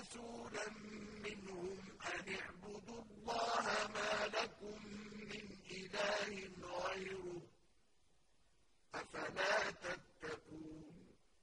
رَسُولًا